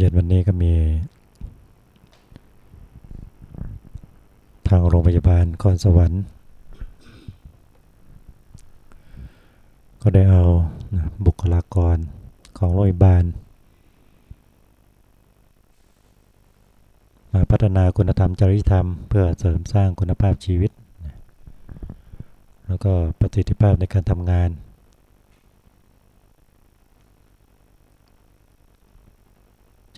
เย็นวันนี้ก็มี ทางโรงพยาบาลคอนสวรรค์ ก็ได้เอาบุคลากรของโรงพยาบาล มาพัฒนาคุณธรรมจริยธรรม เพื่อเสริมสร้างคุณภาพชีวิต แล้วก็ประสิทธิภาพในการทำงาน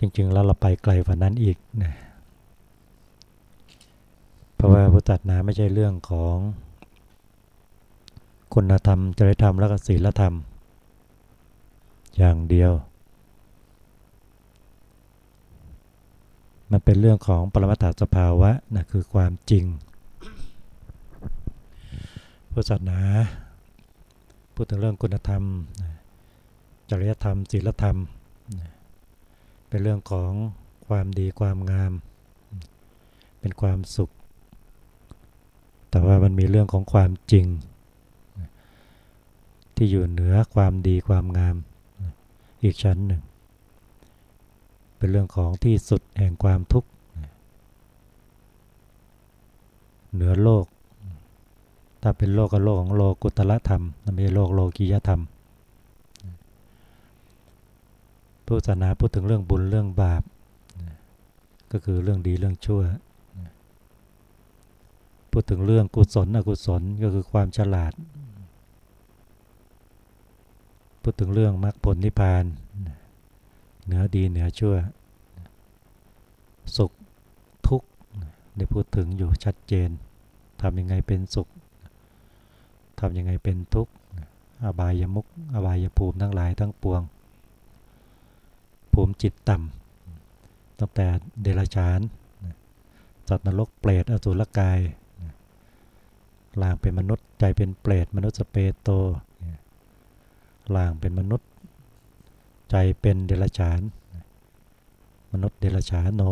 จริง ๆ แล้วเราไปไกลกว่านั้นอีกนะเพราะว่าพุทธศาสนาไม่ใช่เรื่องของคุณธรรมจริยธรรมและศีลธรรม อย่างเดียว มันเป็นเรื่องของปรมัตถสภาวะนะคือความจริง พุทธศาสนา พูดถึงเรื่องคุณธรรม จริยธรรมศีลธรรม เป็นเรื่องของความดีความงาม เป็นความสุข แต่ว่ามันมีเรื่องของความจริง ที่อยู่เหนือความดีความงาม อีกชั้นหนึ่ง เป็นเรื่องของที่สุดแห่งความทุกข์เหนือโลก ถ้าเป็นโลกก็โลกของโลกุตละธรรมไม่ใช่โลกโลกียธรรม พุทธศาสนาพูดถึงเรื่องบุญเรื่องบาป ก็คือเรื่องดีเรื่องชั่ว พูดถึงเรื่องกุศลอกุศลก็คือความฉลาด พูดถึงเรื่องมรรคผลนิพพาน เหนือดีเหนือชั่ว สุขทุกข์ได้พูดถึงอยู่ชัดเจนทำยังไงเป็นสุขทำยังไงเป็นทุกข์อบายมุกอบายภูมิทั้งหลายทั้งปวง ภูมิจิตต่ำตั้งแต่เดรัจฉานสัตว์นรกเปรตอสุรกายล่างเป็นมนุษย์ใจเป็นเปรตมนุษย์สเปโตล่างเป็นมนุษย์ ใจเป็นเดรัจฉาน มนุษย์เดรัจฉานโน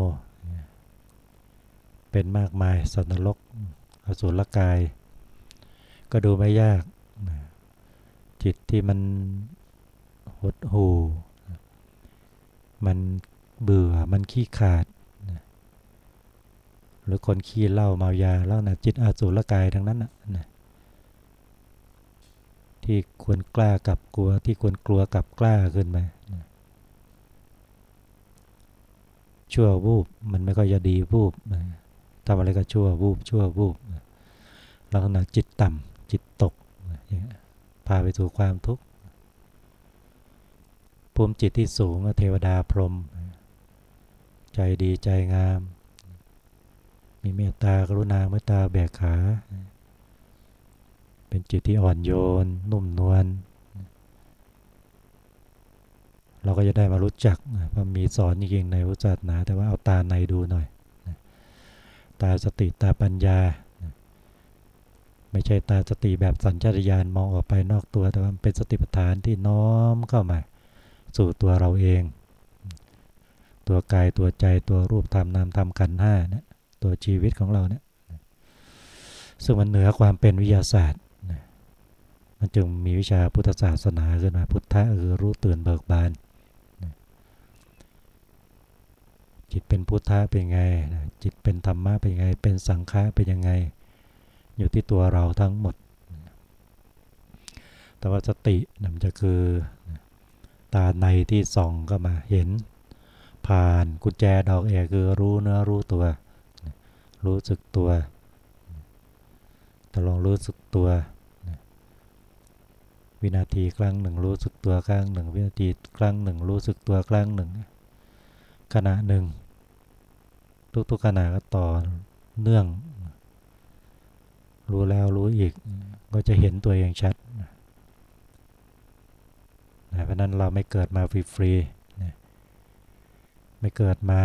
เป็นมากมายสัตว์นรกอสุรกาย ก็ดูไม่ยาก จิตที่มันหดหู่ มันเบื่อมันขี้ขาด หรือคนขี้เหล้าเมายาแล้วนะจิตอาสูรกายทั้งนั้นนะที่ควรกล้ากับกลัวที่ควรกลัวกับกล้าขึ้นมาชั่ววูบมันไม่ก็จะดีวูบทำอะไรก็ชั่ววูบชั่ววูบลักษณะจิตต่ำจิตตกพาไปสู่ความทุกข์ ภูมิจิตที่สูงเทวดาพรหมใจดีใจงาม มีเมตตากรุณาเมตตาแบกขา เป็นจิตที่อ่อนโยน นุ่มนวลเราก็จะได้มารู้จักว่ามีสอนจริงๆในพุทธศาสนา แต่ว่าเอาตาในดูหน่อย ตาสติตาปัญญา ไม่ใช่ตาสติแบบสัญชาตญาณมองออกไปนอกตัว แต่ว่าเป็นสติปัฏฐานที่น้อมเข้ามา สู่ตัวเราเอง ตัวกายตัวใจตัวรูปธรรมนามธรรมกันห้าเนี่ยตัวชีวิตของเราเนี่ยซึ่งมันเหนือความเป็นวิทยาศาสตร์มันจึงมีวิชาพุทธศาสนาขึ้นมาพุทธะคือรู้ตื่นเบิกบานจิตเป็นพุทธะเป็นไง จิตเป็นธรรมะเป็นไง เป็นสังฆะเป็นยังไง อยู่ที่ตัวเราทั้งหมด แต่ว่าสติมันจะคือ ตาในที่ส่องก็มาเห็น ผ่านกุญแจดอกเอกคือรู้เนื้อรู้ตัว รู้สึกตัวตลองรู้สึกตัว วินาทีครั้งหนึ่งรู้สึกตัวครั้งหนึ่ง วินาทีครั้งหนึ่งรู้สึกตัวครั้งหนึ่ง ขณะหนึ่ง ทุกๆขณะก็ต่อเนื่อง รู้แล้วรู้อีกก็จะเห็นตัวเองชัด เพราะนั้นเราไม่เกิดมาฟรีๆนะไม่เกิดมา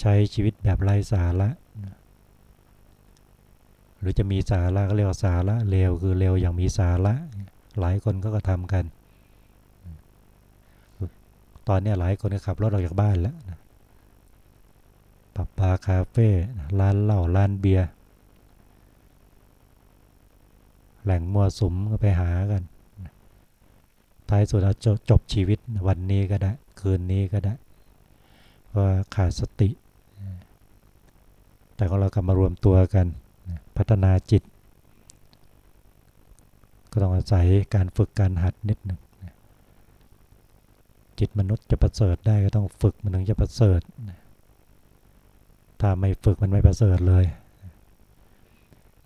ใช้ชีวิตแบบไร้สาระนะหรือจะมีสาระก็เรียกว่าสาระเร็วคือเร็วอย่างมีสาระหลายคนก็กระทำกัน ตอนนี้หลายคนก็ขับรถออกจากบ้านแล้วปับบาคาเฟ่ร้านเหล้าร้านเบียร์แหล่งมัวสุมก็ไปหากัน ท้ายสุดเราจบชีวิตวันนี้ก็ได้ คืนนี้ก็ได้ราขาดสติ แต่ของเรากลับมารวมตัวกัน พัฒนาจิต ก็ต้องอาศัยการฝึกการหัดนิดหนึ่งจิตมนุษย์จะประเสริฐได้ก็ต้องฝึกมันถึงจะประเสริฐ ถ้าไม่ฝึกมันไม่ประเสริฐเลย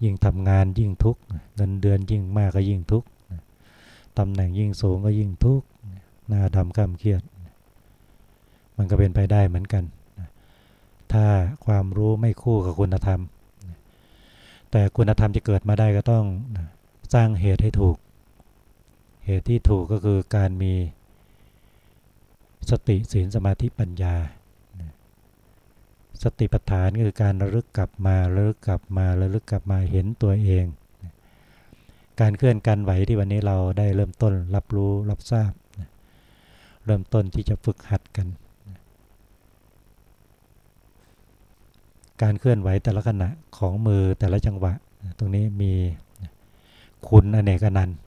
ยิ่งทำงานยิ่งทุกข์เงินเดือนยิ่งมากก็ยิ่งทุกข์ ตำแหน่งยิ่งสูงก็ยิ่งทุกข์หน้าดำข้ามเครียด มันก็เป็นไปได้เหมือนกัน ถ้าความรู้ไม่คู่กับคุณธรรม แต่คุณธรรมจะเกิดมาได้ก็ต้องสร้างเหตุให้ถูก เหตุที่ถูกก็คือการมีสติศีลสมาธิปัญญา สติปัฏฐานคือการระลึกกลับมาระลึกกลับมาระลึกกลับมาเห็นตัวเอง การเคลื่อนการไหวที่วันนี้เราได้เริ่มต้นรับรู้รับทราบ เริ่มต้นที่จะฝึกหัดกัน การเคลื่อนไหวแต่ละขณะของมือแต่ละจังหวะ ตรงนี้มีคุณอเนกนันต์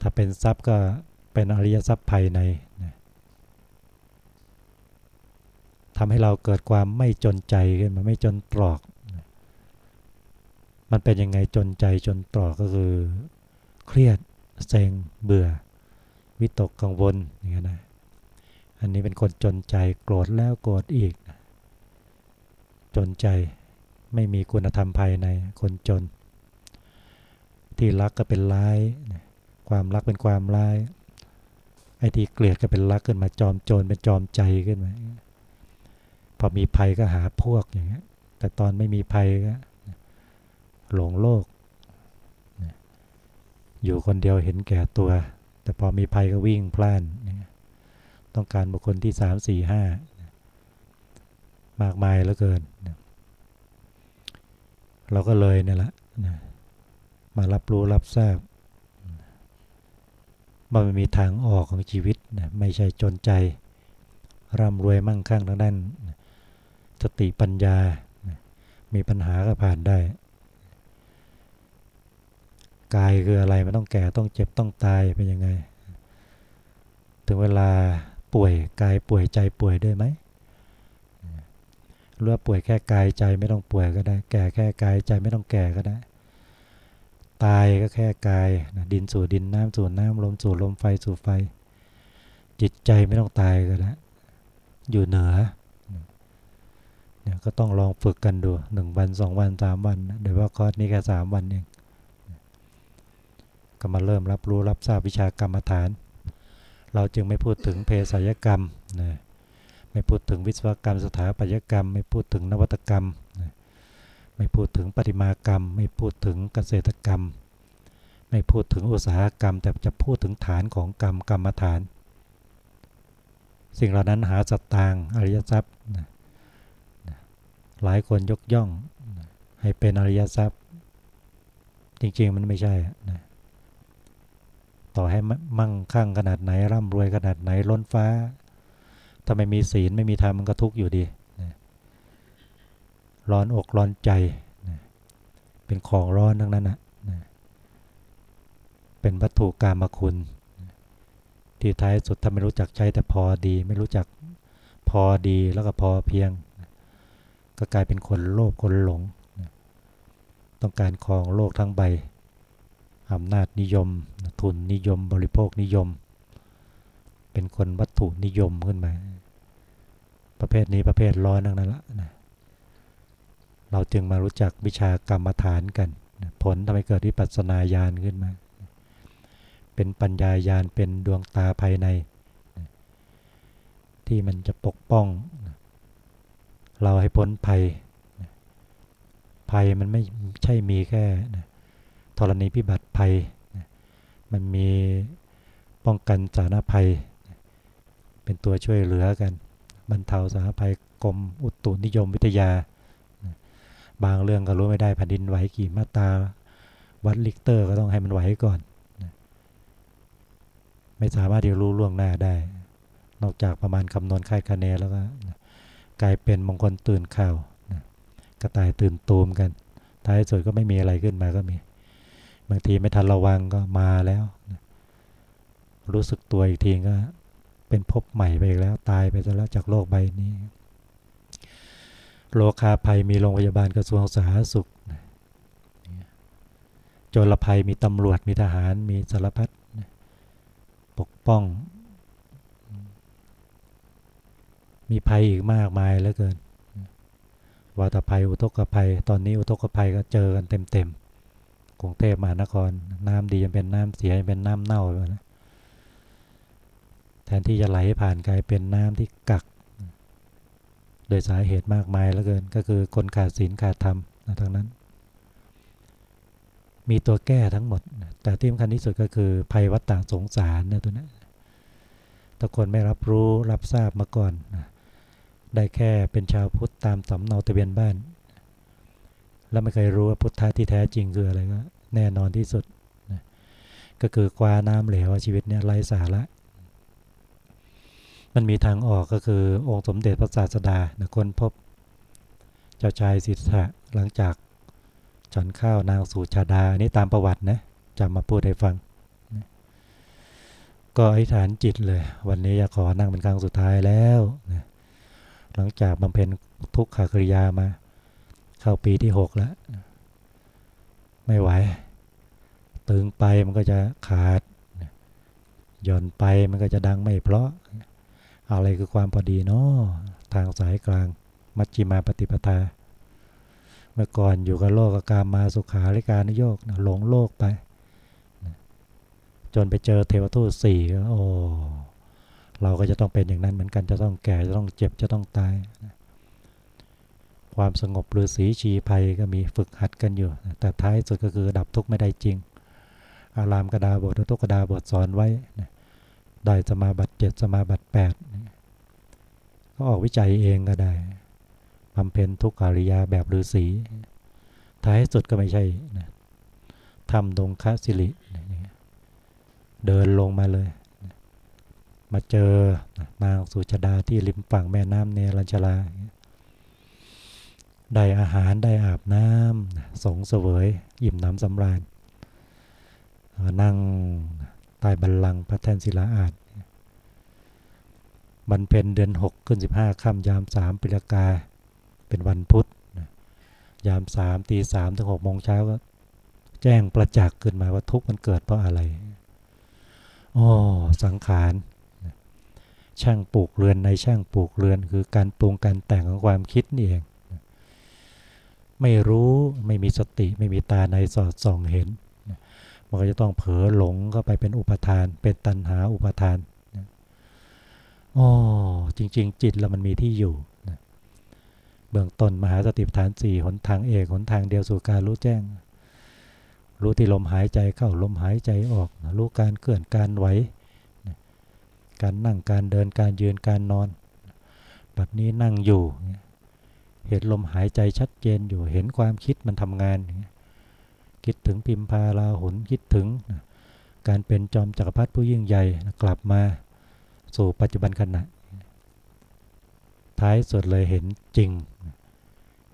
ถ้าเป็นทรัพย์ก็เป็นอริยทรัพย์ภายในทำให้เราเกิดความไม่จนใจขึ้นมาไม่จนตรอก มันเป็นยังไงจนใจจนตรอกก็คือ เครียดเซ็งเบื่อ วิตกกังวลอย่างนี้นะอันนี้เป็นคนจนใจโกรธแล้วโกรธอีก จนใจไม่มีคุณธรรมภายในคนจน ที่รักก็เป็นร้าย ความรักเป็นความร้ายไอ้ที่เกลียดก็เป็นรักขึ้นมาจอมโจรเป็นจอมใจขึ้นมาพอมีภัยก็หาพวกอย่างเงี้ยแต่ตอนไม่มีภัยก็ หลงโลก อยู่คนเดียวเห็นแก่ตัว แต่พอมีภัยก็วิ่งพล่าน ต้องการบุคคลที่สามสี่ห้ามากมายเหลือเกิน เราก็เลยเนี่ยแหละมารับรู้รับทราบมันมีทางออกของชีวิตนะไม่ใช่จนใจ ร่ำรวยมั่งคั่งทางด้านสติปัญญา มีปัญหาก็ผ่านได้ กายคืออะไรมันต้องแก่ต้องเจ็บต้องตายเป็นยังไง ถึงเวลาป่วยกายป่วยใจป่วยด้วยไหมหรือว่าป่วยแค่กายใจไม่ต้องป่วยก็ได้ แก่แค่กายใจไม่ต้องแก่ก็ได้ ตายก็แค่กายนะดินสู่ดินน้ำสู่น้ำลมสู่ลมไฟสู่ไฟ จิตใจไม่ต้องตายก็ได้ อยู่เหนือเนี่ยก็ต้องลองฝึกกันดูหนึ่งวันสองวันสามวันเดี๋ยวว่าคอร์สนี้แค่สามวันเอง ก็มาเริ่มรับรู้รับทราบวิชากรรมฐาน เราจึงไม่พูดถึงเภสัชกรรมนะไม่พูดถึงวิศวกรรมสถาปัตยกรรม ไม่พูดถึงนวัตกรรมนะไม่พูดถึงปฏิมากรรม ไม่พูดถึงเกษตรกรรม ไม่พูดถึงอุตสาหกรรม แต่จะพูดถึงฐานของกรรมกรรมฐาน สิ่งเหล่านั้นหาสตางอริยทรัพย์หลายคนยกย่องให้เป็นอริยทรัพย์ จริงๆมันไม่ใช่นะ ต่อให้มั่งคั่งขนาดไหนร่ำรวยขนาดไหนล้นฟ้า ถ้าไม่มีศีลไม่มีธรรมมันก็ทุกข์อยู่ดีร้อนอกร้อนใจ เป็นของร้อนทั้งนั้นนะเป็นวัตถุกรรมคุณ ที่ท้ายสุดถ้าไม่รู้จักใช้แต่พอดี ไม่รู้จักพอดีแล้วก็พอเพียง ก็กลายเป็นคนโลภคนหลง ต้องการครองโลกทั้งใบ อำนาจนิยม ทุนนิยม บริโภคนิยม เป็นคนวัตถุนิยมขึ้นมา ประเภทนี้ประเภทร้อนทั้งนั้นละนะเราจึงมารู้จักวิชากรรมฐานกัน ผลทำให้เกิดวิปัสสนาญาณขึ้นมา เป็นปัญญาญาณเป็นดวงตาภายใน ที่มันจะปกป้อง เราให้พ้นภัยภัยมันไม่ใช่มีแค่ ธรณีพิบัติภัย มันมีป้องกันสาธารณภัย เป็นตัวช่วยเหลือกันบรรเทาสาธารณภัยกรมอุตุนิยมวิทยา บางเรื่องก็รู้ไม่ได้แผ่นดินไหวกี่มาตราวัดลิกเตอร์ก็ต้องให้มันไหวก่อน ไม่สามารถที่จะรู้ล่วงหน้าได้ นอกจากประมาณคำนวณค่ายคะแนนแล้วก็กลายเป็นมงคลตื่นข่าวกระต่ายตื่นตูมกัน ท้ายสุดก็ไม่มีอะไรขึ้นมาก็มี บางทีไม่ทันระวังก็มาแล้ว รู้สึกตัวอีกทีก็เป็นภพใหม่ไปอีกแล้วตายไปซะแล้วจากโลกใบนี้ โลคาภัยมีโรงพยาบาลกระทรวงสาธารณสุขโจรภัยมีตำรวจมีทหารมีสารพัดปกป้อง มีภัยอีกมากมายเหลือเกินวาตภัยอุทกภัย ตอนนี้อุทกภัยก็เจอกันเต็มๆ กรุงเทพมหานคร น้ำดียังเป็นน้ำเสียยังเป็นน้ำเน่าไปแล้วแทนที่จะไหลผ่านกลายเป็นน้ำที่กัก โดยสาเหตุมากมายเหลือเกิน ก็คือคนขาดศีลขาดธรรมนะทั้งนั้น มีตัวแก้ทั้งหมด แต่ที่สำคัญที่สุดก็คือภัยวัฏฏะสงสารเนี่ยตัวนี้ถ้าคนไม่รับรู้รับทราบมาก่อน ได้แค่เป็นชาวพุทธตามสำเนาทะเบียนบ้าน แล้วไม่เคยรู้ว่าพุทธะที่แท้จริงคืออะไรก็แน่นอนที่สุดนะก็คือกวาน้ำเหลวชีวิตเนี่ยไร้สาระ มันมีทางออกก็คือองค์สมเด็จพระศาสดานะคนพบ เจ้าชายสิทธะหลังจากฉันข้าวนางสูชาดานี่ตามประวัตินะจำมาพูดให้ฟัง ก็อธิษฐานจิตเลย วันนี้อยากขอนั่งเป็นครั้งสุดท้ายแล้วนะหลังจากบำเพ็ญทุกขากริยามา เข้าปีที่หกแล้ว ไม่ไหว ตึงไปมันก็จะขาดหย่อนไปมันก็จะดังไม่เพราะ อะไรคือความพอดีเนาะทางสายกลาง มัชจิมาปฏิปทา เมื่อก่อนอยู่กับโลกกามมาสุขาริการนโยกหลงโลกไป จนไปเจอเทวทูตสี่โอ้เราก็จะต้องเป็นอย่างนั้นเหมือนกันจะต้องแก่จะต้องเจ็บจะต้องตาย ความสงบหรือสีชีภัยก็มีฝึกหัดกันอยู่ แต่ท้ายสุดก็คือดับทุกข์ไม่ได้จริง อารามกระดาบททุกกระดาบทสอนไว้ได้สมาบัติเจ็ดสมาบัติแปดก็ออกวิจัยเองก็ได้บำเพ็ญทุกขาริยาแบบฤาษีท้ายสุดก็ไม่ใช่ทำดงคสิริเดินลงมาเลย มาเจอนางสุชดาที่ริมฝั่งแม่น้ำเนรัญชลา ได้อาหารได้อาบน้ำสงเสวยอิ่มน้ำสำราญนั่งใต้บัลลังพระแท่นศิลาอาจบันเพนเดือนหกขึ้นสิบห้าค่ำยามสามปิลกา เป็นวันพุธยามสามตีสามถึงหกโมงเช้าก็แจ้งประจักษ์ขึ้นมาว่าทุกข์มันเกิดเพราะอะไรอ๋อสังขารช่างปลูกเรือนในช่างปลูกเรือนคือการปรุงการแต่งของความคิดนี่เอง ไม่รู้ไม่มีสติไม่มีตาในสอดส่องเห็น มันก็จะต้องเผลอหลงเข้าไปเป็นอุปทาน เป็นตัณหาอุปทานอ๋อจริง ๆ จิตเรามันมีที่อยู่เบื้องต้นมหาสติปัฏฐานสี่หนทางเอกหนทางเดียวสู่การรู้แจ้ง รู้ที่ลมหายใจเข้าลมหายใจออก รู้การเคลื่อนการไหวการนั่งการเดินการยืนการนอน แบบนี้นั่งอยู่ เห็นลมหายใจชัดเจนอยู่เห็นความคิดมันทำงาน คิดถึงพิมพาลาหุนคิดถึง การเป็นจอมจักรพรรดิผู้ยิ่งใหญ่กลับมาสู่ปัจจุบันขณะ ท้ายสุดเลยเห็นจริง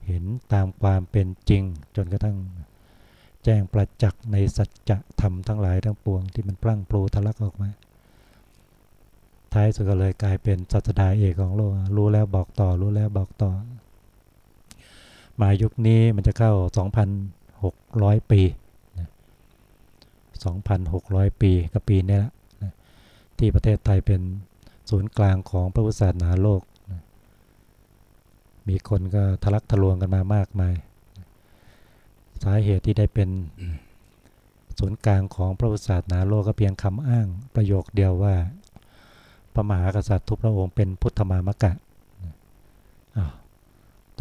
เห็นตามความเป็นจริงจนกระทั่งแจ้งประจักษ์ในสัจธรรมทั้งหลายทั้งปวงที่มันพลั่งปลูทะลักออกมา ท้ายสุดก็เลยกลายเป็นศาสดาเอกของโลก รู้แล้วบอกต่อ รู้แล้วบอกต่อ มายุคนี้มันจะเข้า 2,600 ปี2,600 ปีก็ปีนี้ละที่ประเทศไทยเป็นศูนย์กลางของพระพุทธศาสนาโลกมีคนก็ทะลักทะลวงกันมามากมายสาเหตุที่ได้เป็นศูนย์กลางของพระพุทธศาสนาโลกก็เพียงคำอ้างประโยคเดียวว่า พระมหากษัตริย์ทุกพระองค์เป็นพุทธมามกะ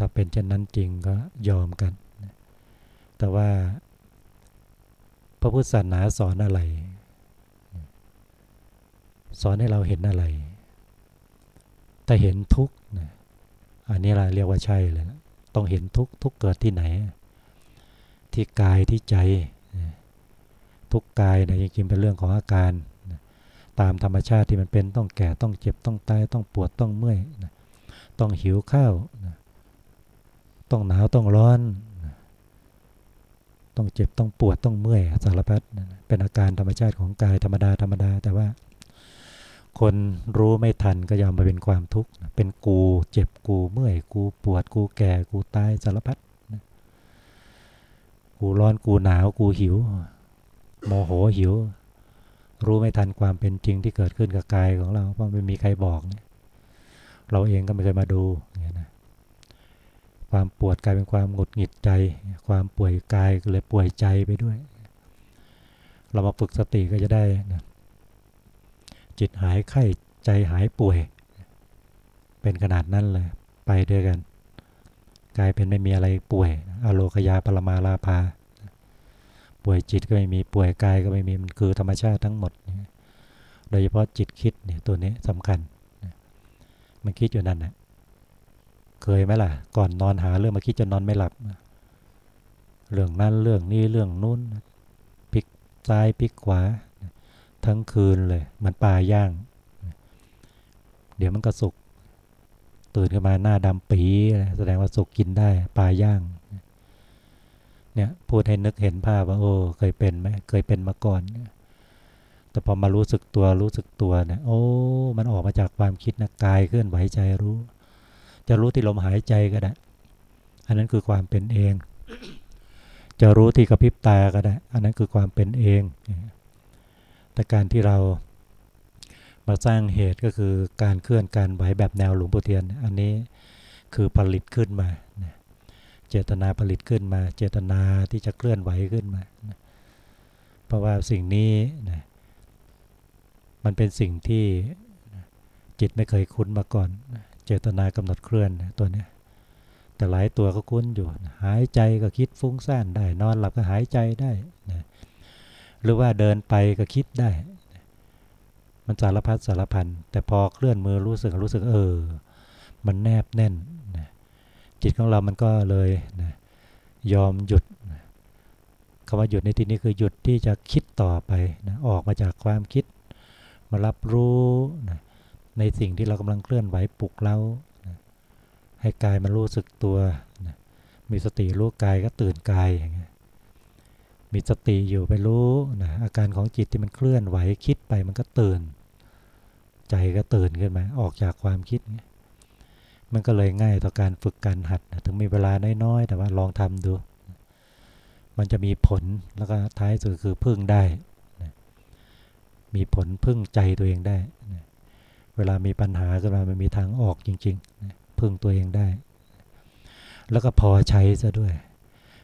ถ้าเป็นเช่นนั้นจริงก็ยอมกัน แต่ว่า พระพุทธศาสนาสอนอะไร สอนให้เราเห็นอะไร แต่เห็นทุกอันนี้เราเรียกว่าใช่เลยนะต้องเห็นทุกทุกเกิดที่ไหน ที่กายที่ใจ ทุกกายนะจริงๆเป็นเรื่องของอาการ ตามธรรมชาติที่มันเป็นต้องแก่ต้องเจ็บต้องตายต้องปวดต้องเมื่อยต้องหิวข้าวนะ ต้องหนาวต้องร้อน ต้องเจ็บต้องปวดต้องเมื่อยสารพัดเป็นอาการธรรมชาติของกายธรรมดาธรรมดา แต่ว่า คนรู้ไม่ทันก็ยอมมาเป็นความทุกข์เป็นกูเจ็บกูเมื่อยกูปวดกูแก่กูตายสารพัดกูร้อนกูหนาวกูหิว โมโหหิว รู้ไม่ทันความเป็นจริงที่เกิดขึ้นกับกายของเราเพราะไม่มีใครบอก เราเองก็ไม่เคยมาดูเนี่ยนะ ความปวดกลายเป็นความหงุดหงิดใจ ความป่วยกายเลยป่วยใจไปด้วย เรามาฝึกสติก็จะได้นะจิตหายไข้ใจหายป่วย เป็นขนาดนั้นเลยไปด้วยกัน กลายเป็นไม่มีอะไรป่วยอโลคยาปรมาลาภาป่วยจิตก็ไม่มีป่วยกายก็ไม่มีมันคือธรรมชาติทั้งหมด โดยเฉพาะจิตคิดเนี่ยตัวนี้สำคัญ มันคิดอยู่นั่นนะ เคยไหมล่ะ ก่อนนอนหาเรื่องมาคิดจนนอนไม่หลับ เรื่องนั้นเรื่องนี้เรื่องนู้นพลิกซ้ายพลิกขวา ทั้งคืนเลยมันปลาย่าง เดี๋ยวมันก็สุกตื่นขึ้นมาหน้าดำปีแสดงว่าสุกกินได้ปลาย่าง เนี่ยพูดให้นึกเห็นภาพว่าโอ้เคยเป็นไหมเคยเป็นมาก่อนแต่พอมารู้สึกตัวรู้สึกตัวเนี่ยโอ้ มันออกมาจากความคิดนะกายเคลื่อนไหวใจรู้ จะรู้ที่ลมหายใจก็ได้ อันนั้นคือความเป็นเอง จะรู้ที่กระพริบตาก็ได้ อันนั้นคือความเป็นเอง แต่การที่เรามาสร้างเหตุก็คือการเคลื่อนการไหวแบบแนวหลวงปู่เทียน อันนี้คือผลิตขึ้นมา เจตนาผลิตขึ้นมา เจตนาที่จะเคลื่อนไหวขึ้นมา เพราะว่าสิ่งนี้นะมันเป็นสิ่งที่จิตไม่เคยคุ้นมาก่อน เจตนากำหนดเคลื่อนตัวนี้แต่หลายตัวก็คุ้นอยู่ หายใจก็คิดฟุ้งซ่านได้ นอนหลับก็หายใจได้นะหรือว่าเดินไปก็คิดได้ มันสารพัดสารพันแต่พอเคลื่อนมือรู้สึกรู้สึกเออ มันแนบแน่นจิตของเรามันก็เลยนะยอมหยุดนะคำว่าหยุดในที่นี้คือหยุดที่จะคิดต่อไปนะออกมาจากความคิด มารับรู้นะ ในสิ่งที่เรากำลังเคลื่อนไหวปลุกเรานะให้กายมันรู้สึกตัวนะมีสติรู้กายก็ตื่นกายอย่างเงี้ย มีสติอยู่ไปรู้นะอาการของจิตที่มันเคลื่อนไหวคิดไปมันก็ตื่น ใจก็ตื่นขึ้นมาออกจากความคิดเงี้ยมันก็เลยง่ายต่อการฝึกการหัดถึงมีเวลาน้อยๆแต่ว่าลองทำดู มันจะมีผลแล้วก็ท้ายสุดคือพึ่งได้ มีผลพึ่งใจตัวเองได้ เวลามีปัญหาขึ้นมามันมีทางออกจริงๆพึ่งตัวเองได้ แล้วก็พอใช้ซะด้วย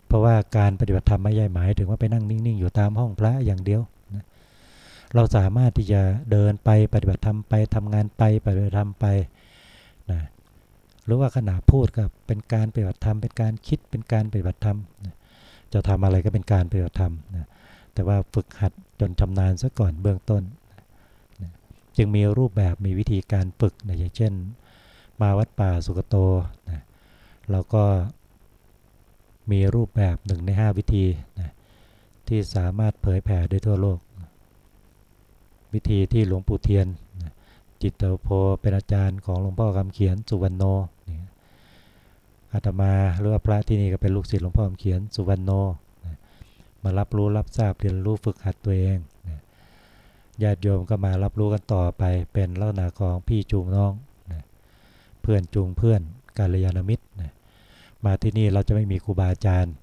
เพราะว่าการปฏิบัติธรรมไม่ใช่หมายถึงว่าไปนั่งนิ่งๆ อยู่ตามห้องพระอย่างเดียวเราสามารถที่จะเดินไปปฏิบัติธรรมไปทำงานไปปฏิบัติธรรมไปนะหรือว่าขณะพูดก็เป็นการปฏิบัติธรรมเป็นการคิดเป็นการปฏิบัติธรรมจะทำอะไรก็เป็นการปฏิบัติธรรมแต่ว่าฝึกหัดจนชำนาญซะก่อนเบื้องต้น จึงมีรูปแบบมีวิธีการฝึกนะอย่างเช่น มาวัดป่าสุกโตนะเราก็มีรูปแบบหนึ่งใน 5 วิธีนะที่สามารถเผยแผ่ได้ทั่วโลก วิธีที่หลวงปู่เทียนนะจิตเตโพเป็นอาจารย์ของหลวงพ่อคำเขียนสุวรรณโนอาตมาหรือว่าพระที่นี่ก็เป็นลูกศิษย์หลวงพ่อคำเขียนสุวรรณโนมารับรู้รับทราบเรียนรู้ฝึกหัดตัวเอง ญาติโยมก็มารับรู้กันต่อไปเป็นลักษณะของพี่จูงน้องเพื่อนจูงเพื่อนกาลยานมิตรมาที่นี่เราจะไม่มีครูบาอาจารย์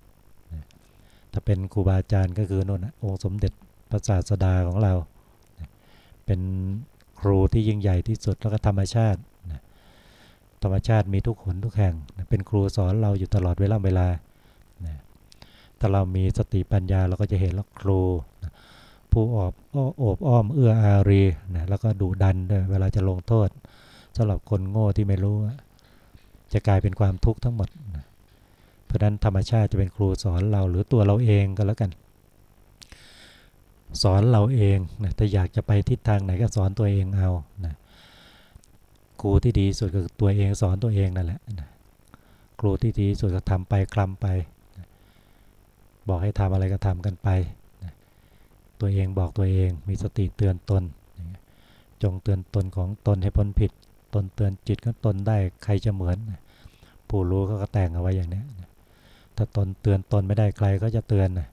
ถ้าเป็นครูบาอาจารย์ก็คือโน่นองค์สมเด็จพระศาสดาของเราเป็นครูที่ยิ่งใหญ่ที่สุดแล้วก็ธรรมชาติธรรมชาติมีทุกขนทุกแห่งเป็นครูสอนเราอยู่ตลอดเวลาเวลาถ้าเรามีสติปัญญาเราก็จะเห็นแล้วครู ผู้ออบโอบอ้อมเอื้ออารีนะแล้วก็ดุดันด้วยเวลาจะลงโทษสำหรับคนโง่ที่ไม่รู้ จะกลายเป็นความทุกข์ทั้งหมดเพราะนั้นธรรมชาติจะเป็นครูสอนเราหรือตัวเราเองก็แล้วกัน สอนเราเองนะถ้าอยากจะไปทิศทางไหนก็สอนตัวเองเอานะครูที่ดีสุดก็ตัวเองสอนตัวเองนั่นแหละครูที่ดีสุดก็ทำไปคลำไป บอกให้ทำอะไรก็ทำกันไป ตัวเองบอกตัวเอง มีสติเตือนตน จงเตือนตนของตนให้พ้นผิด ตนเตือนจิตก็ตนได้ใครจะเหมือน ผู้รู้เขาก็แต่งเอาไว้อย่างนี้ถ้าตนเตือนตนไม่ได้ใครก็จะเตือนนะ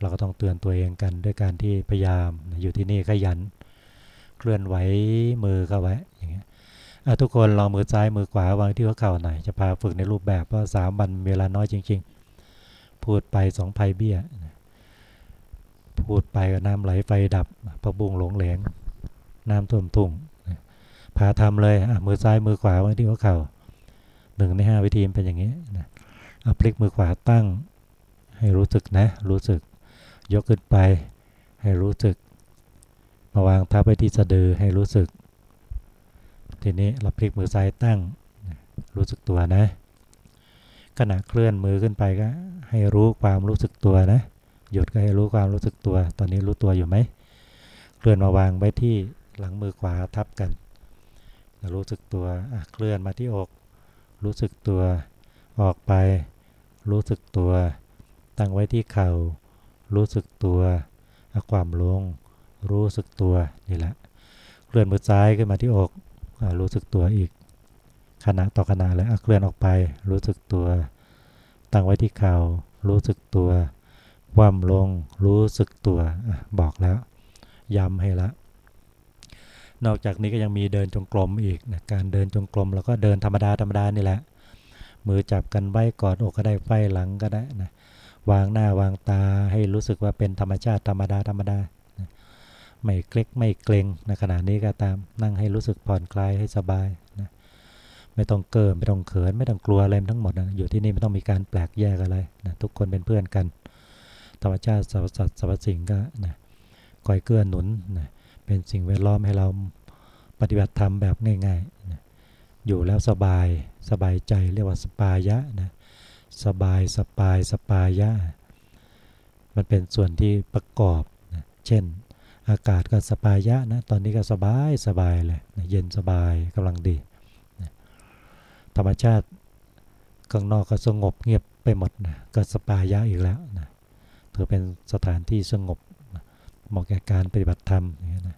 เราก็ต้องเตือนตัวเองกันด้วยการที่พยายามอยู่ที่นี่ขยัน เคลื่อนไหวมือเข้าไว้อย่างเงี้ยทุกคนลองมือซ้ายมือขวาวางที่หัวเข่าหน่อยจะพาฝึกในรูปแบบเพราะสามวันเวลาน้อยจริง ๆ พูดไปสองภัยเบี้ย พูดไปก็น้ำไหลไฟดับพระบุงหลงเหลง น้ำท่วมทุ่งพาทำเลยมือซ้ายมือขวาไวางที่หัวเข่าหนึ่งในห้าวิธีเป็นอย่างนี้นะเอาพลิกมือขวาตั้ง ให้รู้สึกนะ รู้สึก ยกขึ้นไป ให้รู้สึก มาวางทับไว้ที่สะดือให้รู้สึก ทีนี้เราพลิกมือซ้ายตั้ง รู้สึกตัวนะ ขณะเคลื่อนมือขึ้นไปก็ ให้รู้ความรู้สึกตัวนะ หยุดก็ให้รู้ความรู้สึกตัว ตอนนี้รู้ตัวอยู่ไหมเคลื่อนมาวางไว้ที่หลังมือขวาทับกัน รู้สึกตัวเคลื่อนมาที่อก รู้สึกตัว ออกไป รู้สึกตัว ตั้งไว้ที่เข่า รู้สึกตัวความลง รู้สึกตัวนี่แหละ เคลื่อนมือซ้ายขึ้นมาที่อกรู้สึกตัวอีก ขณะต่อขณะเลยเคลื่อนออกไป รู้สึกตัว ตั้งไว้ที่เข่า รู้สึกตัว ความลงรู้สึกตัวบอกแล้ว ย้ำให้ละ นอกจากนี้ก็ยังมีเดินจงกรมอีกนะการเดินจงกรมแล้วก็เดินธรรมดาธรรมดานี่แหละ มือจับกันไว้กอดอกก็ได้ไฟหลังก็ได้นะวางหน้าวางตาให้รู้สึกว่าเป็นธรรมชาติธรรมดาธรรมดาไม่เกล็กไม่เกรงในขณะนี้ก็ตามนั่งให้รู้สึกผ่อนคลายให้สบายนะไม่ต้องเกินไม่ต้องเขิน ไม่ต้องกลัวอะไรทั้งหมดนะอยู่ที่นี่ไม่ต้องมีการแปลกแยกอะไรนะทุกคนเป็นเพื่อนกัน ธรรมชาติสรรพสัตว์สรรพสิ่งก็นะคอยเกื้อหนุนนะเป็นสิ่งแวดล้อมให้เราปฏิบัติธรรมแบบง่ายๆนะอยู่แล้วสบายสบายใจเรียกว่าสปายะนะสบายสปายสปายะ มันเป็นส่วนที่ประกอบนะเช่น อากาศก็สปายะนะตอนนี้ก็สบายสบายเลยนะเย็นสบายกำลังดีนะธรรมชาติข้างนอกก็สงบเงียบไปหมดนะก็สปายะอีกแล้วนะ ถือเป็นสถานที่สงบเหมาะแก่การปฏิบัติธรรมนะ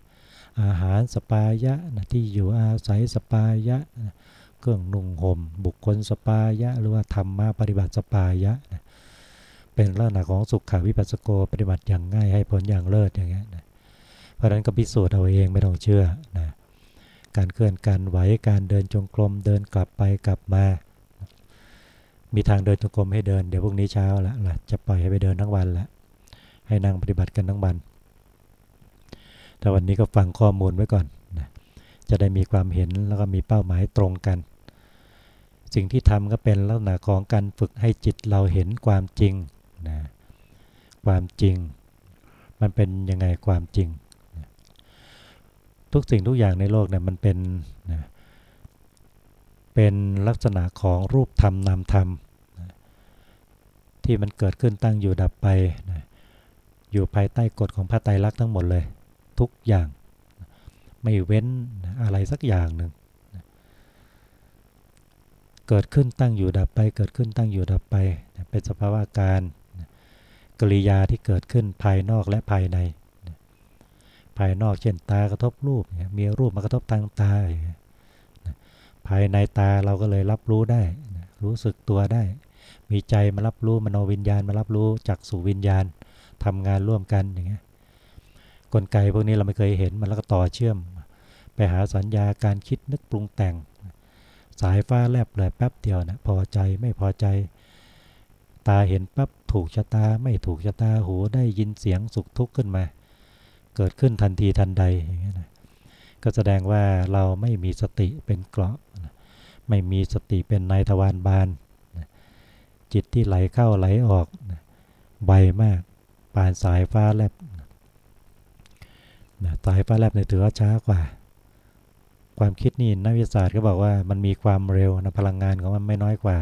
อาหารสปายะนะที่อยู่อาศัยสปายะนะเครื่องนุ่งห่มบุคคลสปายะ หรือว่าธรรมะปฏิบัติสปายะนะเป็นลักษณะของสุขขาวิปัสสโกปฏิบัติอย่างง่ายให้ผลอย่างเลิศอย่างเงี้ยนะเพราะฉะนั้นก็พิสูจน์เอาเองไม่ต้องเชื่อนะการเคลื่อนการไหวการเดินจงกรมเดินกลับไปกลับมา มีทางเดินจงกรมให้เดิน เดี๋ยวพรุ่งนี้เช้าละละจะปล่อยให้ไปเดินทั้งวันละให้นั่งปฏิบัติกันทั้งวัน แต่วันนี้ก็ฟังข้อมูลไว้ก่อนนะจะได้มีความเห็นแล้วก็มีเป้าหมายตรงกัน สิ่งที่ทำก็เป็นลักษณะของการฝึกให้จิตเราเห็นความจริงนะความจริง มันเป็นยังไงความจริงนะทุกสิ่งทุกอย่างในโลกเนี่ยมันเป็นนะเป็นลักษณะของรูปธรรมนามธรรม ที่มันเกิดขึ้นตั้งอยู่ดับไปนะอยู่ภายใต้กฎของพระไตรลักษณ์ทั้งหมดเลย ทุกอย่าง ไม่เว้นอะไรสักอย่างหนึ่งเกิดขึ้นตั้งอยู่ดับไป เกิดขึ้นตั้งอยู่ดับไป เป็นสภาวะการกริยาที่เกิดขึ้นภายนอกและภายใน ภายนอกเช่นตากระทบรูป มีรูปมากระทบทางตาภายในตาเราก็เลยรับรู้ได้ รู้สึกตัวได้ มีใจมารับรู้มโนวิญญาณมารับรู้จากสู่วิญญาณทำงานร่วมกันอย่างเงี้ยกลไกพวกนี้เราไม่เคยเห็นมันแล้วก็ต่อเชื่อม ไปหาสัญญาการคิดนึกปรุงแต่ง สายฟ้าแลบเลยแป๊บเดียวนะพอใจไม่พอใจ ตาเห็นปั๊บถูกชะตาไม่ถูกชะตาหูได้ยินเสียงสุขทุกข์ขึ้นมา เกิดขึ้นทันทีทันใดอย่างเงี้ยนะก็แสดงว่าเราไม่มีสติเป็นเกราะไม่มีสติเป็นนายทวารบาน จิตที่ไหลเข้าไหลออกไวมากปานสายฟ้าแลบสายฟ้าแลบในถือว่าช้ากว่า ความคิดนี่นักวิทยาศาสตร์ก็บอกว่ามันมีความเร็วนะพลังงานของมันไม่น้อยกว่า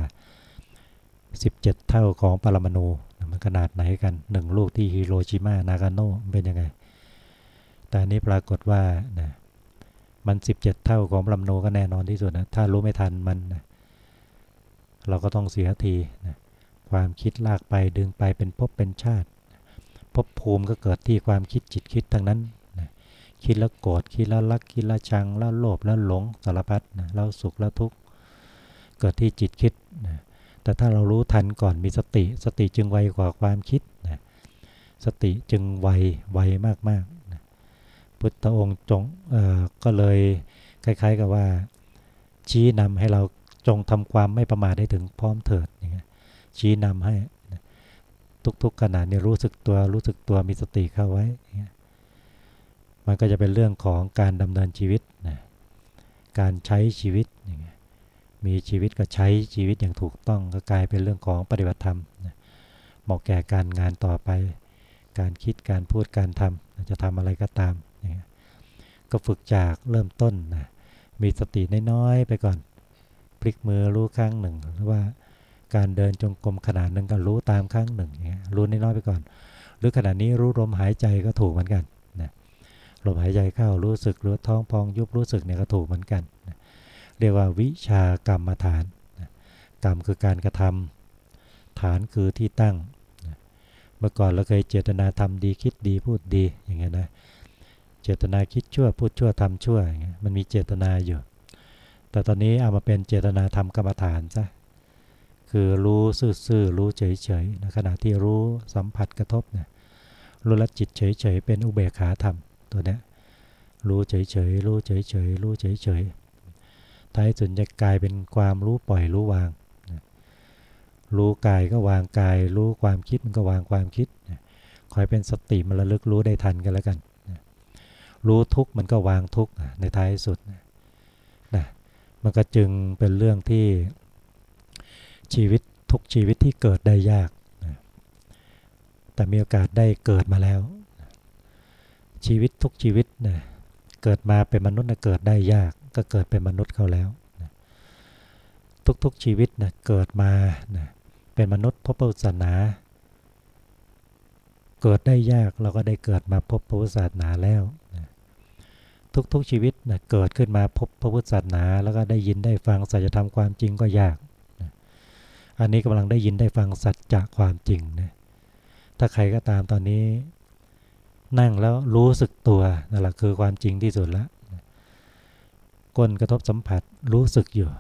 17 เท่าของปรมาณูมันขนาดไหนกันหนึ่งลูกที่ฮิโรชิมานากาโนเป็นยังไง แต่นี้ปรากฏว่านะมัน 17 เท่าของปรมาณูก็แน่นอนที่สุดนะถ้ารู้ไม่ทันมันนะเราก็ต้องเสียทีนะ ความคิดลากไปดึงไปเป็นภพเป็นชาติภพภูมิก็เกิดที่ความคิดจิตคิดทั้งนั้นคิดแล้วโกรธคิดแล้วรักคิดแล้วชังแล้วโลภแล้วหลงสารพัดนะแล้วสุขแล้วทุกข์เกิดที่จิตคิดนะแต่ถ้าเรารู้ทันก่อนมีสติ สติจึงไวกว่าความคิดนะสติจึงไวไวมากๆนะพุทธองค์จงก็เลยคล้าย ๆ กับว่าชี้นำให้เราจงทำความไม่ประมาทได้ถึงพร้อมเถิดอย่างเงี้ย ชี้นำให้ ทุกๆขณะนี่รู้สึกตัวรู้สึกตัวมีสติเข้าไว้ มันก็จะเป็นเรื่องของการดำเนินชีวิตนะการใช้ชีวิตอย่างเงี้ยมีชีวิตก็ใช้ชีวิตอย่างถูกต้องก็กลายเป็นเรื่องของปฏิบัติธรรมนะเหมาะแก่การงานต่อไป การคิดการพูดการทำจะทำอะไรก็ตามก็ฝึกจากเริ่มต้นนะมีสติน้อยๆไปก่อน พลิกมือรู้ครั้งหนึ่งหรือว่า การเดินจงกรมขนาดหนึ่งก็รู้ตามครั้งหนึ่งอย่างเงี้ยรู้น้อยๆไปก่อน หรือขณะนี้รู้ลมหายใจก็ถูกเหมือนกันนะลมหายใจเข้ารู้สึกรู้ท้องพองยุบรู้สึกเนี่ยก็ถูกเหมือนกันนะเรียกว่าวิชากรรมฐานนะกรรมคือการกระทำฐานคือที่ตั้งนะเมื่อก่อนเราเคยเจตนาทำดีคิดดีพูดดีอย่างเงี้ยนะเจตนาคิดชั่วพูดชั่วทำชั่วอย่างเงี้ยมันมีเจตนาอยู่แต่ตอนนี้เอามาเป็นเจตนาทำกรรมฐานซะ คือรู้ซื่อๆรู้เฉยๆนะขณะที่รู้สัมผัสกระทบเนี่ยรู้ละจิตเฉยๆเป็นอุเบกขาธรรมตัวเนี้ยรู้เฉยๆรู้เฉยๆรู้เฉยๆท้ายสุดจะกลายเป็นความรู้ปล่อยรู้วางรู้กายก็วางกาย รู้ความคิดมันก็วางความคิดคอยเป็นสติมันระลึกรู้ได้ทันกันแล้วกันรู้ทุกมันก็วางทุกในท้ายสุดนะมันก็จึงเป็นเรื่องที่ ชีวิตทุกชีวิตที่เกิดได้ยาก แต่มีโอกาสได้เกิดมาแล้ว ชีวิตทุกชีวิตนะเกิดมาเป็นมนุษย์นะเกิดได้ยาก ก็เกิดเป็นมนุษย์เขาแล้วทุกๆชีวิตนะเกิดมานะเป็นมนุษย์พบพุทธศาสนา เกิดได้ยากเราก็ได้เกิดมาพบพระพุทธศาสนาแล้วนะทุกๆชีวิตนะเกิดขึ้นมาพบพระพุทธศาสนา แล้วก็ได้ยินได้ฟังสัจธรรมความจริงก็ยาก อันนี้กำลังได้ยินได้ฟังสัจจะความจริงนะถ้าใครก็ตามตอนนี้ นั่งแล้วรู้สึกตัวนั่นแหละคือความจริงที่สุดล้วก้นกระทบสัมผัสรู้สึกอยู่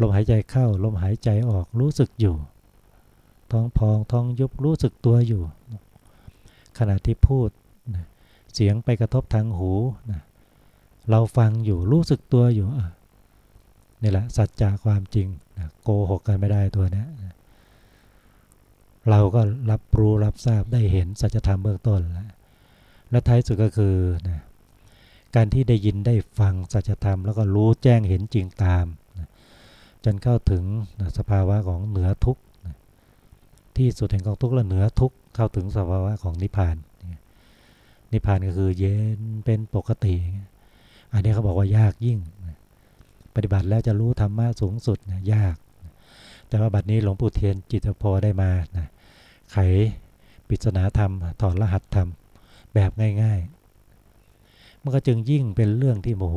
ลมหายใจเข้าลมหายใจออกรู้สึกอยู่ ท้องพองท้องยุบรู้สึกตัวอยู่ ขณะที่พูดเสียงไปกระทบทางหูเราฟังอยู่รู้สึกตัวอยู่นี่แหละสัจจะความจริง โกหกกันไม่ได้ตัวนี้เราก็รับรู้รับทราบได้เห็นสัจธรรมเบื้องต้นแล้วและท้ายสุดก็คือนะการที่ได้ยินได้ฟังสัจธรรมแล้วก็รู้แจ้งเห็นจริงตามนะจนเข้าถึงนะสภาวะของเหนือทุกข์นะที่สุดแห่งกองทุกข์และเหนือทุกข์เข้าถึงสภาวะของนิพพานนิพพานก็คือเย็นเป็นปกติ อันนี้เขาบอกว่ายากยิ่ง ปฏิบัติแล้วจะรู้ธรรมะสูงสุดนะยาก แต่ว่าบัดนี้หลวงปู่เทียนจิตโพได้มานะไขปริศนาธรรม ถอดรหัสธรรม แบบง่ายๆ มันก็จึงยิ่งเป็นเรื่องที่โมโห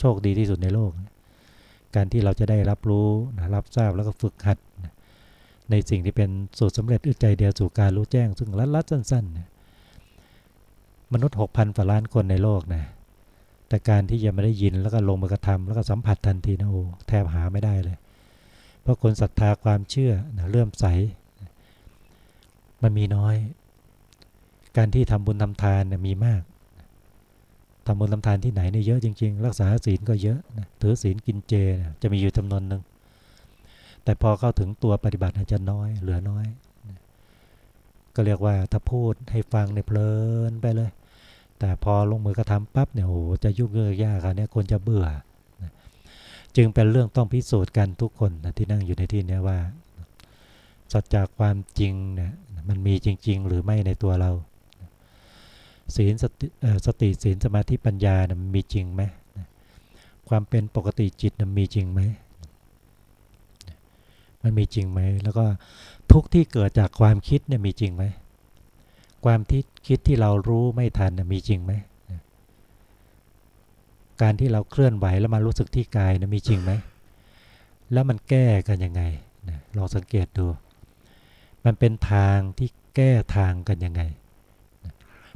โชคดีที่สุดในโลก การที่เราจะได้รับรู้นะรับทราบแล้วก็ฝึกหัดนะในสิ่งที่เป็นสูตรสำเร็จอึดใจเดียวสู่การรู้แจ้ง ซึ่งลัดลัดสั้นๆนะมนุษย์หกพันฝ่าล้านคนในโลกนะ แต่การที่จะไม่ได้ยินแล้วก็ลงมือกระทำแล้วก็สัมผัสทันทีนะโอ้แทบหาไม่ได้เลย เพราะคนศรัทธาความเชื่อนะเริ่มใส มันมีน้อย การที่ทำบุญทำทานมีมากทำบุญทำทานที่ไหนเนี่ยเยอะจริง ๆ รักษาศีลก็เยอะนะถือศีลกินเจนะจะมีอยู่จำนวนหนึ่งแต่พอเข้าถึงตัวปฏิบัติอาจจะน้อย เหลือน้อย ก็เรียกว่าถ้าพูดให้ฟังเนี่ยเพลินไปเลย แต่พอลงมือกระทำปั๊บเนี่ยโอ้จะยุ่งเยอะยากเนี่ยคนจะเบื่อจึงเป็นเรื่องต้องพิสูจน์กันทุกคนนะที่นั่งอยู่ในที่นี้ว่า สัจจากความจริงเนี่ยมันมีจริง ๆ หรือไม่ในตัวเราศีลสติสติศีลสมาธิปัญญานะมันมีจริงไหมความเป็นปกติจิตนะมีจริงไหมมันมีจริงไหมแล้วก็ทุกที่เกิดจากความคิดเนี่ยมีจริงไหม ความที่คิดที่เรารู้ไม่ทันมีจริงไหมการที่เราเคลื่อนไหวแล้วมารู้สึกที่กายนะมีจริงไหม แล้วมันแก้กันยังไงนะลองสังเกตดู มันเป็นทางที่แก้ทางกันยังไง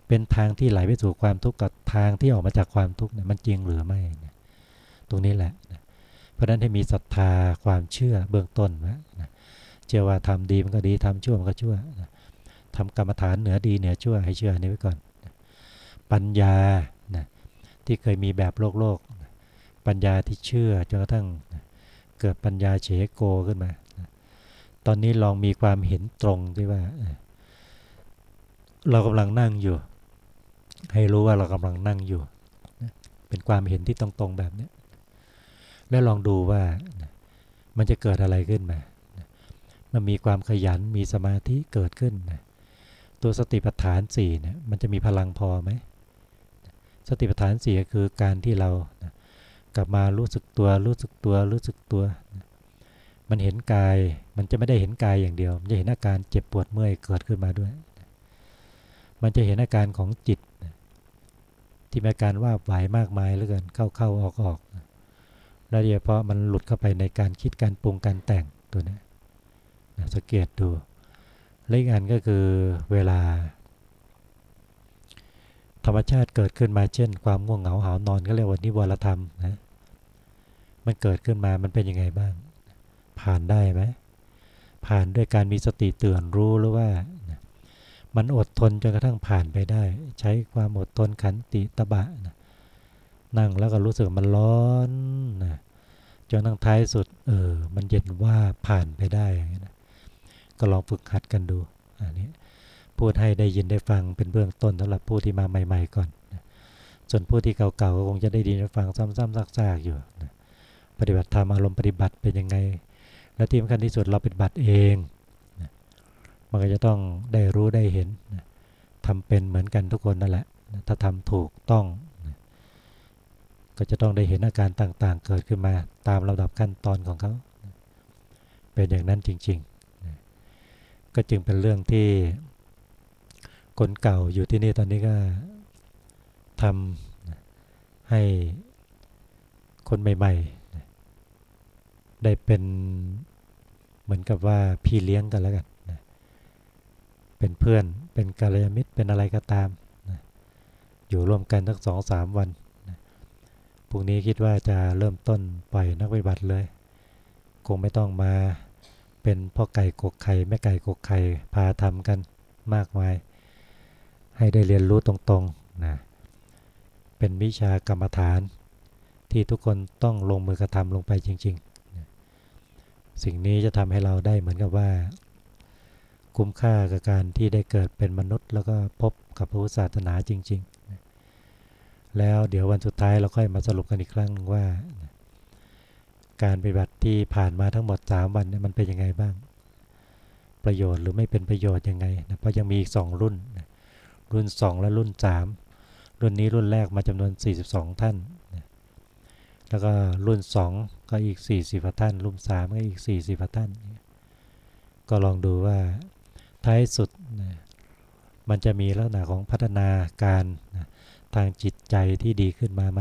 เป็นทางที่ไหลไปสู่ความทุกข์กับทางที่ออกมาจากความทุกข์มันจริงหรือไม่นะตรงนี้แหละนะเพราะนั้นให้มีศรัทธาความเชื่อเบื้องต้นนะเชื่อว่าทำดีมันก็ดีทำชั่วมันก็ชั่วนะ ทำกรรมฐานเหนือดีเหนือชั่วให้เชื่อนี้ไว้ก่อน ปัญญานะที่เคยมีแบบโลกโลก ปัญญาที่เชื่อจนกระทั่งเกิดปัญญาเฉโกขึ้นมา ตอนนี้ลองมีความเห็นตรงที่ว่า เรากำลังนั่งอยู่ ให้รู้ว่าเรากำลังนั่งอยู่ เป็นความเห็นที่ตรงๆแบบนี้แล้วลองดูว่ามันจะเกิดอะไรขึ้นมา มันมีความขยัน มีสมาธิเกิดขึ้นนะ ตัวสติปัฏฐานสี่เนี่ยมันจะมีพลังพอไหมสติปัฏฐานสี่ก็คือการที่เรานะกลับมารู้สึกตัวรู้สึกตัวรู้สึกตัวนะมันเห็นกายมันจะไม่ได้เห็นกายอย่างเดียว มันจะเห็นอาการเจ็บปวดเมื่อยเกิดขึ้นมาด้วย มันจะเห็นอาการของจิต ที่มีอาการว่าไหวมากมายเหลือเกินเข้าเข้าออกออกแล้วโดยเฉพาะมันหลุดเข้าไปในการคิดการปรุงการแต่งตัวนี้สังเกตดู และอีกอันก็คือเวลา ธรรมชาติเกิดขึ้นมาเช่น ความง่วงเหงาหานอนก็เรียกว่านิวรธรรมนะมันเกิดขึ้นมามันเป็นยังไงบ้าง ผ่านได้ไหมผ่านด้วยการมีสติเตือนรู้หรือว่า มันอดทนจนกระทั่งผ่านไปได้ ใช้ความอดทนขันติตบะนะนั่งแล้วก็รู้สึกมันร้อนนะจนทั้งท้ายสุด เออ มันเย็นว่าผ่านไปได้อย่างนี้นะ ก็ลองฝึกหัดกันดูอันนี้พูดให้ได้ยินได้ฟังเป็นเบื้องต้นสำหรับผู้ที่มาใหม่ ๆ ก่อนนะส่วนผู้ที่เก่าๆก็คงจะได้ดีได้ฟังซ้ำๆซากๆอยู่นะปฏิบัติธรรมอารมณ์ปฏิบัติเป็นยังไง และที่สำคัญที่สุดเราปฏิบัติเองนะมันก็จะต้องได้รู้ได้เห็นนะทำเป็นเหมือนกันทุกคนนั่นแหละนะถ้าทำถูกต้องนะก็จะต้องได้เห็นอาการต่างๆ เกิดขึ้นมาตามระดับขั้นตอนของเขานะเป็นอย่างนั้นจริงๆ ก็จึงเป็นเรื่องที่คนเก่าอยู่ที่นี่ตอนนี้ก็ทำให้คนใหม่ๆ ได้เป็นเหมือนกับว่าพี่เลี้ยงกันแล้วกันนะเป็นเพื่อนเป็นกาลยามิตรเป็นอะไรก็ตามนะอยู่ร่วมกันทั้งสองสามวันนะพรุ่งนี้คิดว่าจะเริ่มต้นปล่อยนักปฏิบัติเลย คงไม่ต้องมา เป็นพ่อไก่กกไข่แม่ไก่กกไข่พาทำกันมากมาย ให้ได้เรียนรู้ตรงๆนะเป็นวิชากรรมฐาน ที่ทุกคนต้องลงมือกระทำลงไปจริงๆ สิ่งนี้จะทำให้เราได้เหมือนกับว่า คุ้มค่ากับการที่ได้เกิดเป็นมนุษย์ แล้วก็พบกับพระพุทธศาสนาจริง ๆ แล้วเดี๋ยววันสุดท้ายเราค่อยมาสรุปกันอีกครั้งว่า การปฏิบัติที่ผ่านมาทั้งหมด 3 วันเนี่ยมันเป็นยังไงบ้าง ประโยชน์หรือไม่เป็นประโยชน์ยังไงนะเพราะยังมีอีก 2 รุ่น รุ่น 2 และรุ่น 3 รุ่นนี้รุ่นแรกมาจำนวน 42 ท่านนะแล้วก็รุ่น 2 ก็อีก 40ท่าน รุ่น 3 ก็อีก 40ท่าน ก็ลองดูว่าท้ายสุดนะมันจะมีลักษณะของพัฒนาการนะทางจิตใจที่ดีขึ้นมาไหม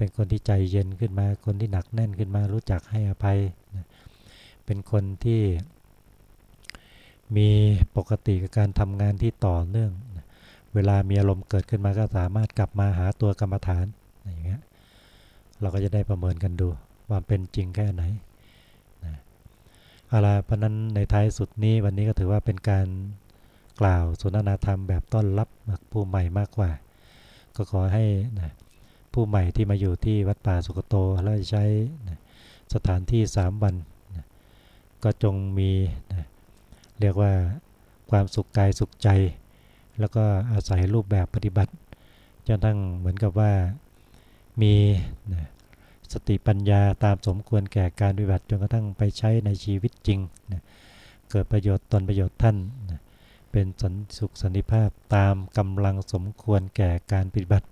เป็นคนที่ใจเย็นขึ้นมา คนที่หนักแน่นขึ้นมา รู้จักให้อภัยนะเป็นคนที่มีปกติกับการทำงานที่ต่อเนื่องนะเวลามีอารมณ์เกิดขึ้นมาก็สามารถกลับมาหาตัวกรรมฐานอย่างเงี้ยเราก็จะได้ประเมินกันดูว่าเป็นจริงแค่ไหนนะอะไรเพราะนั้นในท้ายสุดนี้วันนี้ก็ถือว่าเป็นการกล่าวสนทนาธรรมแบบต้อนรับผู้ใหม่มากกว่า ก็ขอให้นะ ผู้ใหม่ที่มาอยู่ที่วัดป่าสุกโตแล้วใช้สถานที่สามวันก็จงมีเรียกว่าความสุขกายสุขใจ แล้วก็อาศัยรูปแบบปฏิบัติจนทั้งเหมือนกับว่ามีสติปัญญาตามสมควรแก่การปฏิบัติจนกระทั่งไปใช้ในชีวิตจริง เกิดประโยชน์ตนประโยชน์ท่าน เป็นสันสุขสันติภาพตามกำลังสมควรแก่การปฏิบัติ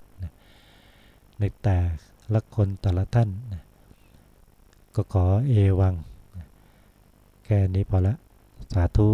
ในแต่ละคนแต่ละท่านก็ขอเอวัง แค่นี้พอละ สาธุ